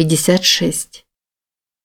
56.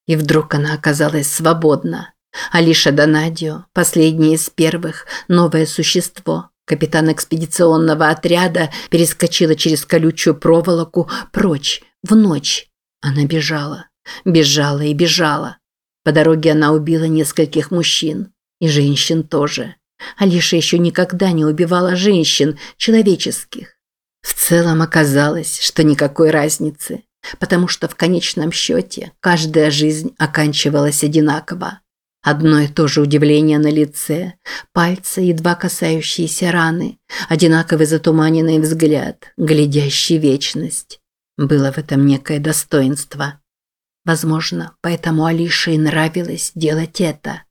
И вдруг она оказалась свободна. Алиша Донадио, последняя из первых, новое существо, капитан экспедиционного отряда, перескочила через колючую проволоку прочь, в ночь. Она бежала, бежала и бежала. По дороге она убила нескольких мужчин. И женщин тоже. Алиша еще никогда не убивала женщин, человеческих. В целом оказалось, что никакой разницы, потому что в конечном счете каждая жизнь оканчивалась одинаково. Одно и то же удивление на лице, пальцы, едва касающиеся раны, одинаковый затуманенный взгляд, глядящий вечность. Было в этом некое достоинство. Возможно, поэтому Алише и нравилось делать это.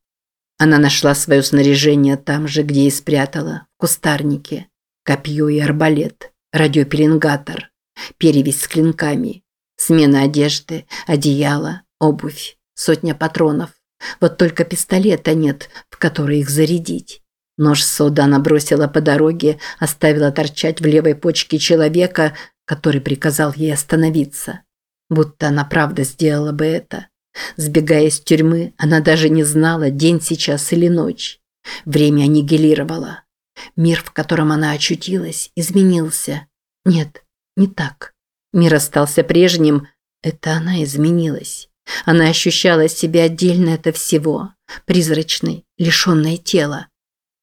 Она нашла свое снаряжение там же, где и спрятала, в кустарнике. Копье и арбалет, радиопеленгатор, перевязь с клинками, смена одежды, одеяло, обувь, сотня патронов. Вот только пистолета нет, в который их зарядить. Нож сода она бросила по дороге, оставила торчать в левой почке человека, который приказал ей остановиться. Будто она правда сделала бы это. Сбегая из тюрьмы, она даже не знала, день сейчас или ночь. Время аннигилировало. Мир, в котором она очутилась, изменился. Нет, не так. Мир остался прежним, это она изменилась. Она ощущала себя отдельно от всего, призрачной, лишенной тела.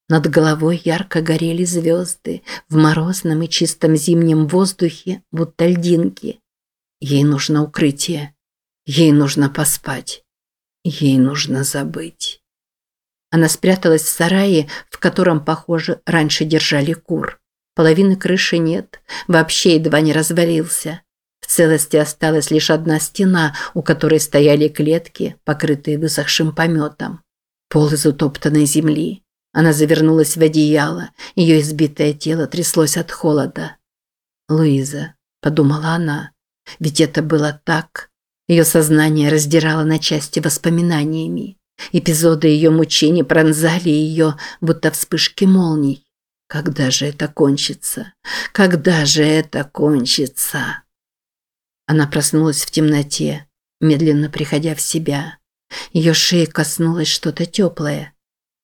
Над головой ярко горели звезды, в морозном и чистом зимнем воздухе будто льдинки. Ей нужно укрытие. Ей нужно поспать. Ей нужно забыть. Она спряталась в сарае, в котором, похоже, раньше держали кур. Половины крыши нет, вообще едва не развалился. В целости осталась лишь одна стена, у которой стояли клетки, покрытые высохшим пометом. Пол из утоптанной земли. Она завернулась в одеяло, ее избитое тело тряслось от холода. «Луиза», – подумала она, – «ведь это было так, ее сознание раздирало на части воспоминаниями. Эпизоды ее мучений пронзали ее, будто вспышки молний. Когда же это кончится? Когда же это кончится? Она проснулась в темноте, медленно приходя в себя. Ее шеи коснулось что-то теплое.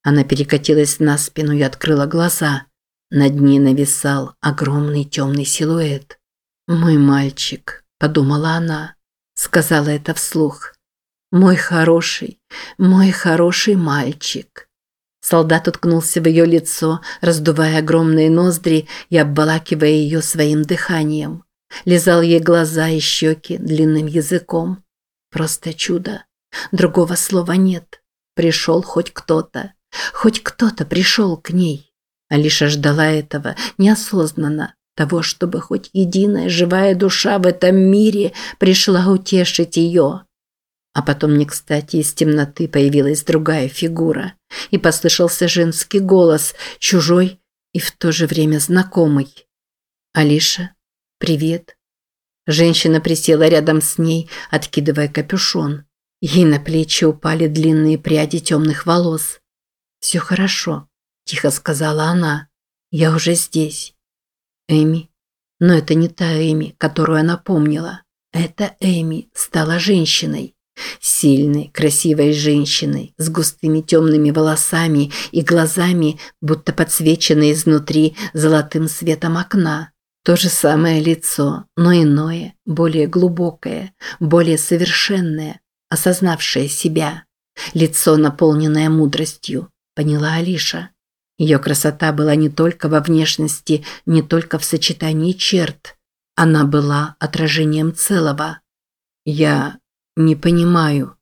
Она перекатилась на спину и открыла глаза. Над ней нависал огромный темный силуэт. «Мой мальчик», – подумала она сказала это вслух. Мой хороший, мой хороший мальчик. Солдат уткнулся в ее лицо, раздувая огромные ноздри и обволакивая ее своим дыханием. Лизал ей глаза и щеки длинным языком. Просто чудо. Другого слова нет. Пришел хоть кто-то. Хоть кто-то пришел к ней. Алиша ждала этого неосознанно, того, чтобы хоть единая живая душа в этом мире пришла утешить ее. А потом не кстати из темноты появилась другая фигура, и послышался женский голос, чужой и в то же время знакомый. «Алиша, привет». Женщина присела рядом с ней, откидывая капюшон. Ей на плечи упали длинные пряди темных волос. «Все хорошо», – тихо сказала она. «Я уже здесь». Эми. Но это не та Эми, которую она помнила. Эта Эми стала женщиной. Сильной, красивой женщиной, с густыми темными волосами и глазами, будто подсвеченные изнутри золотым светом окна. То же самое лицо, но иное, более глубокое, более совершенное, осознавшее себя. Лицо, наполненное мудростью, поняла Алиша. Ее красота была не только во внешности, не только в сочетании черт. Она была отражением целого. Я не понимаю.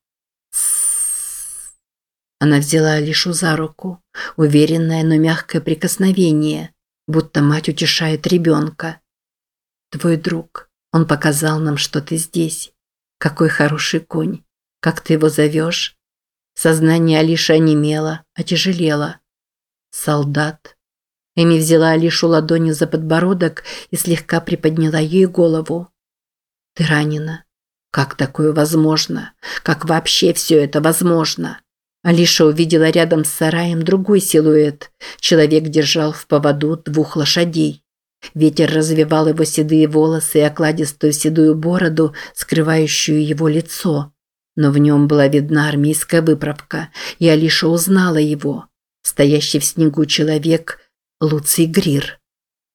Она взяла Алишу за руку, уверенное, но мягкое прикосновение, будто мать утешает ребенка. «Твой друг, он показал нам, что ты здесь. Какой хороший конь. Как ты его зовешь?» Сознание Алиши онемело, отяжелело. Солдат. Эми взяла Алишу ладонью за подбородок и слегка приподняла ей голову. Ты ранена. Как такое возможно? Как вообще все это возможно? Алиша увидела рядом с сараем другой силуэт. Человек держал в поводу двух лошадей. Ветер развивал его седые волосы и окладистую седую бороду, скрывающую его лицо. Но в нем была видна армейская выправка, и Алиша узнала его. Стоящий в снегу человек Луций Грир.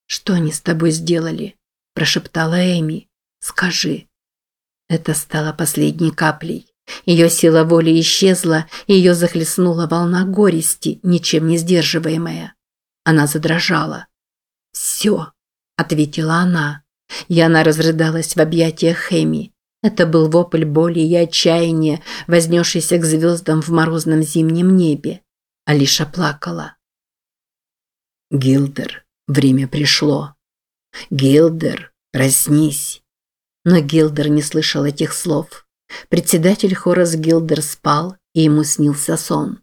«Что они с тобой сделали?» – прошептала Эми. «Скажи». Это стало последней каплей. Ее сила воли исчезла, и ее захлестнула волна горести, ничем не сдерживаемая. Она задрожала. «Все», – ответила она. И она разрыдалась в объятиях Эми. Это был вопль боли и отчаяния, вознесшийся к звездам в морозном зимнем небе. Алиша плакала. «Гилдер, время пришло. Гилдер, проснись». Но Гилдер не слышал этих слов. Председатель Хорас Гилдер спал, и ему снился сон.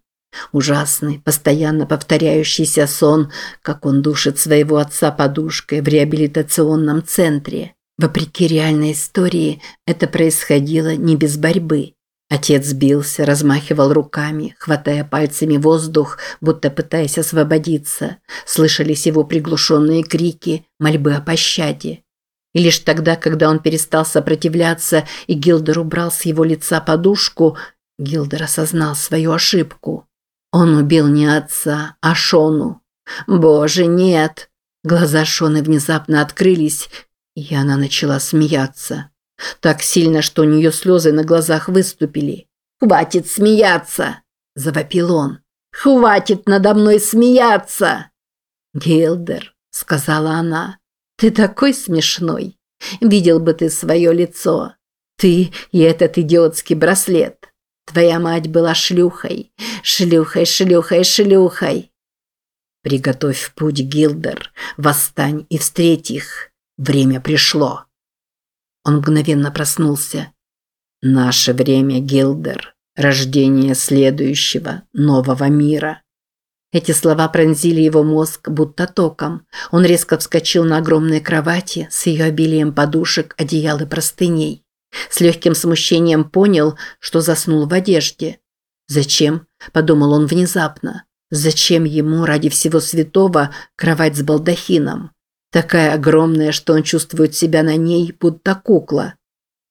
Ужасный, постоянно повторяющийся сон, как он душит своего отца подушкой в реабилитационном центре. Вопреки реальной истории, это происходило не без борьбы. Отец бился, размахивал руками, хватая пальцами воздух, будто пытаясь освободиться. Слышались его приглушенные крики, мольбы о пощаде. И лишь тогда, когда он перестал сопротивляться и Гилдер убрал с его лица подушку, Гилдер осознал свою ошибку. Он убил не отца, а Шону. Боже, нет! Глаза Шоны внезапно открылись, и она начала смеяться. Так сильно, что у нее слезы на глазах выступили. «Хватит смеяться!» – завопил он. «Хватит надо мной смеяться!» «Гилдер», – сказала она, – «ты такой смешной. Видел бы ты свое лицо. Ты и этот идиотский браслет. Твоя мать была шлюхой. Шлюхой, шлюхой, шлюхой. Приготовь путь, Гилдер, восстань и встреть их. Время пришло. Он мгновенно проснулся. Наше время, Гилдер, рождение следующего, нового мира. Эти слова пронзили его мозг будто током. Он резко вскочил на огромной кровати с ее обилием подушек, одеял и простыней. С легким смущением понял, что заснул в одежде. «Зачем?» – подумал он внезапно. «Зачем ему ради всего святого кровать с балдахином? Такая огромная, что он чувствует себя на ней, будто кукла».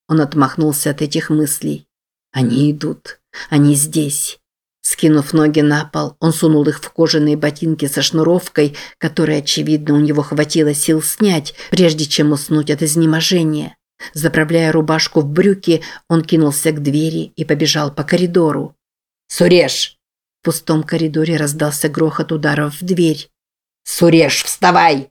Он отмахнулся от этих мыслей. «Они идут. Они здесь». Скинув ноги на пол, он сунул их в кожаные ботинки со шнуровкой, которой, очевидно, у него хватило сил снять, прежде чем уснуть от изнеможения. Заправляя рубашку в брюки, он кинулся к двери и побежал по коридору. «Суреш!» В пустом коридоре раздался грохот ударов в дверь. «Суреш, вставай!»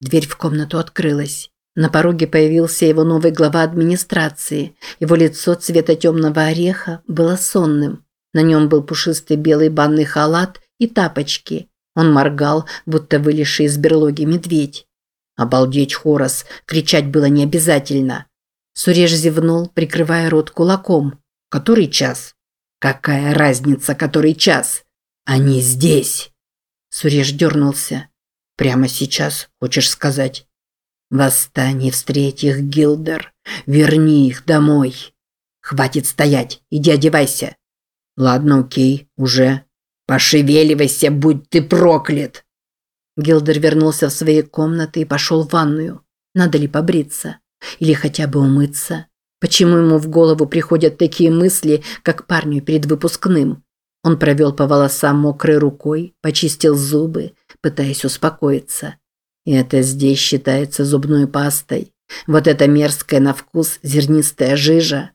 Дверь в комнату открылась. На пороге появился его новый глава администрации. Его лицо цвета темного ореха было сонным. На нем был пушистый белый банный халат и тапочки. Он моргал, будто вылезший из берлоги медведь. Обалдеть, Хорос, кричать было не обязательно. Суреш зевнул, прикрывая рот кулаком. Который час? Какая разница, который час? Они здесь. Суреш дернулся. Прямо сейчас, хочешь сказать? Восстань и встреть их, Гилдер. Верни их домой. Хватит стоять, иди одевайся. Ладно, окей, уже. Пошевеливайся, будь ты проклят. Гилдер вернулся в свои комнаты и пошел в ванную. Надо ли побриться? Или хотя бы умыться? Почему ему в голову приходят такие мысли, как парню перед выпускным? Он провел по волосам мокрой рукой, почистил зубы, пытаясь успокоиться. И это здесь считается зубной пастой. Вот эта мерзкая на вкус зернистая жижа.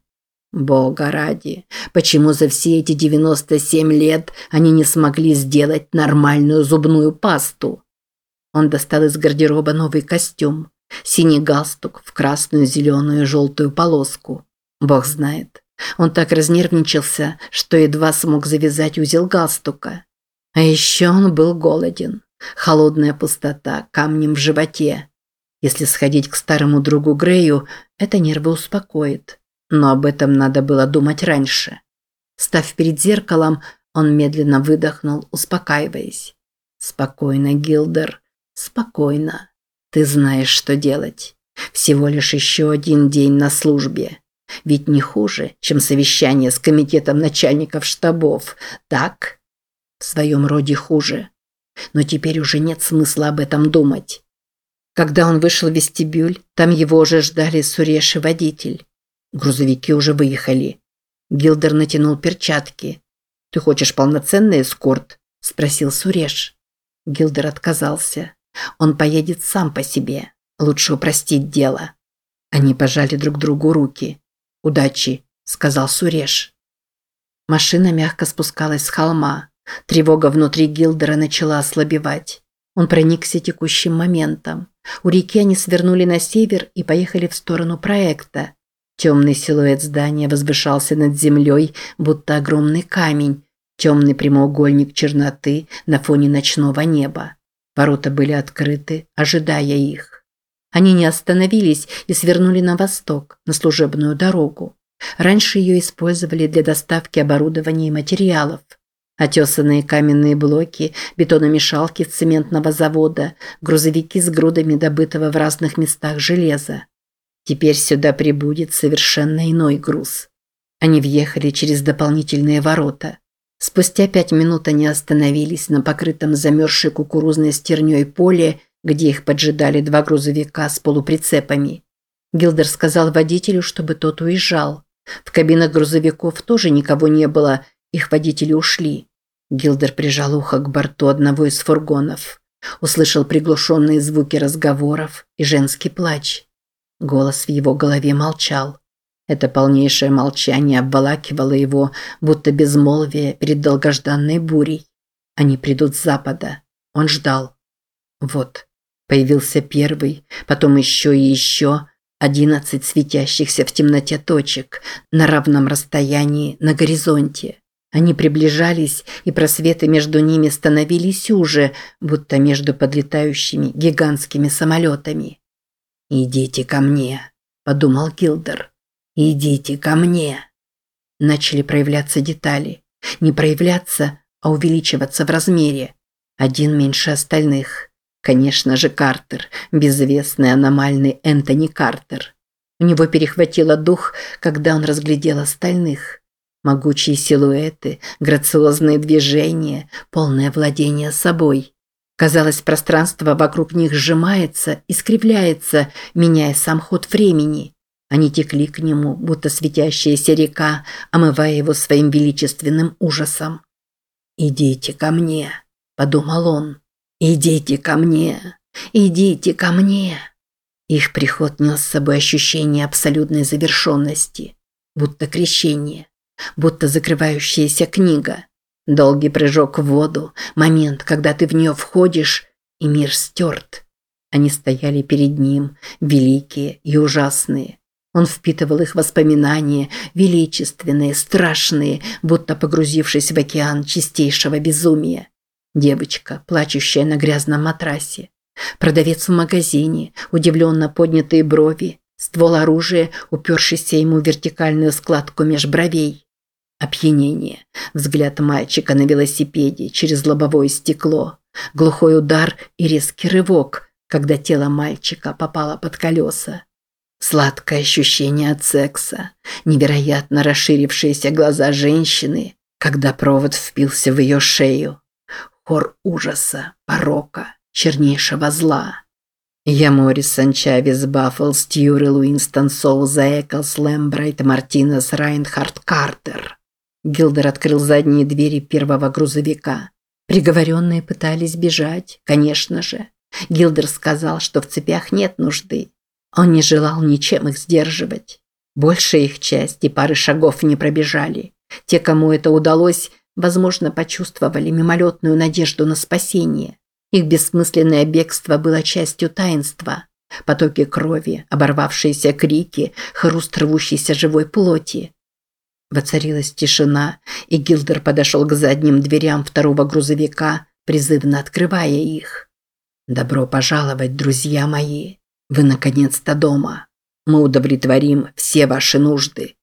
Бога ради, почему за все эти 97 лет они не смогли сделать нормальную зубную пасту? Он достал из гардероба новый костюм. Синий галстук в красную, зеленую и желтую полоску. Бог знает. Он так разнервничался, что едва смог завязать узел галстука. А еще он был голоден. Холодная пустота камнем в животе. Если сходить к старому другу Грею, это нервы успокоит. Но об этом надо было думать раньше. Став перед зеркалом, он медленно выдохнул, успокаиваясь. «Спокойно, Гилдер. Спокойно. Ты знаешь, что делать. Всего лишь еще один день на службе. Ведь не хуже, чем совещание с комитетом начальников штабов, так? В своем роде хуже. Но теперь уже нет смысла об этом думать. Когда он вышел в вестибюль, там его уже ждали Суреш и водитель. Грузовики уже выехали. Гилдер натянул перчатки. «Ты хочешь полноценный эскорт?» – спросил Суреш. Гилдер отказался. Он поедет сам по себе. Лучше упростить дело. Они пожали друг другу руки. «Удачи», – сказал Суреш. Машина мягко спускалась с холма. Тревога внутри Гилдера начала ослабевать. Он проникся текущим моментом. У реки они свернули на север и поехали в сторону проекта. Темный силуэт здания возвышался над землей, будто огромный камень, темный прямоугольник черноты на фоне ночного неба. Ворота были открыты, ожидая их. Они не остановились и свернули на восток, на служебную дорогу. Раньше ее использовали для доставки оборудования и материалов. Отесанные каменные блоки, бетономешалки цементного завода, грузовики с грудами добытого в разных местах железа. Теперь сюда прибудет совершенно иной груз. Они въехали через дополнительные ворота. Спустя пять минут они остановились на покрытом замерзшей кукурузной стерней поле, где их поджидали два грузовика с полуприцепами. Гилдер сказал водителю, чтобы тот уезжал. В кабинах грузовиков тоже никого не было, их водители ушли. Гилдер прижал ухо к борту одного из фургонов. Услышал приглушенные звуки разговоров и женский плач. Голос в его голове молчал. Это полнейшее молчание обволакивало его, будто безмолвие перед долгожданной бурей. Они придут с запада. Он ждал. Вот. Появился первый, потом еще и еще. Одиннадцать светящихся в темноте точек на равном расстоянии на горизонте. Они приближались, и просветы между ними становились уже, будто между подлетающими гигантскими самолетами. «Идите ко мне», – подумал Гилдер. «Идите ко мне». Начали проявляться детали. Не проявляться, а увеличиваться в размере. Один меньше остальных. Конечно же, Картер, безвестный аномальный Энтони Картер. У него перехватило дух, когда он разглядел остальных. Могучие силуэты, грациозные движения, полное владение собой. Казалось, пространство вокруг них сжимается, искривляется, меняя сам ход времени. Они текли к нему, будто светящаяся река, омывая его своим величественным ужасом. «Идите ко мне», – подумал он. «Идите ко мне! Идите ко мне!» Их приход нес с собой ощущение абсолютной завершенности, будто крещение будто закрывающаяся книга. Долгий прыжок в воду, момент, когда ты в нее входишь, и мир стерт. Они стояли перед ним, великие и ужасные. Он впитывал их воспоминания, величественные, страшные, будто погрузившись в океан чистейшего безумия. Девочка, плачущая на грязном матрасе. Продавец в магазине, удивленно поднятые брови, ствол оружия, упершийся ему в вертикальную складку меж бровей. Опьянение. Взгляд мальчика на велосипеде через лобовое стекло. Глухой удар и резкий рывок, когда тело мальчика попало под колеса. Сладкое ощущение от секса. Невероятно расширившиеся глаза женщины, когда провод впился в ее шею. Хор ужаса, порока, чернейшего зла. Я Моррисон, Чавес, Баффл, Стьюрел, Уинстон, Соуза, Эклс, Лэмбрайт, Мартинес, Райнхард, Картер. Гилдер открыл задние двери первого грузовика. Приговоренные пытались бежать, конечно же. Гилдер сказал, что в цепях нет нужды. Он не желал ничем их сдерживать. Большая их часть и пары шагов не пробежали. Те, кому это удалось, возможно, почувствовали мимолетную надежду на спасение. Их бессмысленное бегство было частью таинства. Потоки крови, оборвавшиеся крики, хруст рвущейся живой плоти. Воцарилась тишина, и Гилдер подошел к задним дверям второго грузовика, призывно открывая их. «Добро пожаловать, друзья мои! Вы наконец-то дома! Мы удовлетворим все ваши нужды!»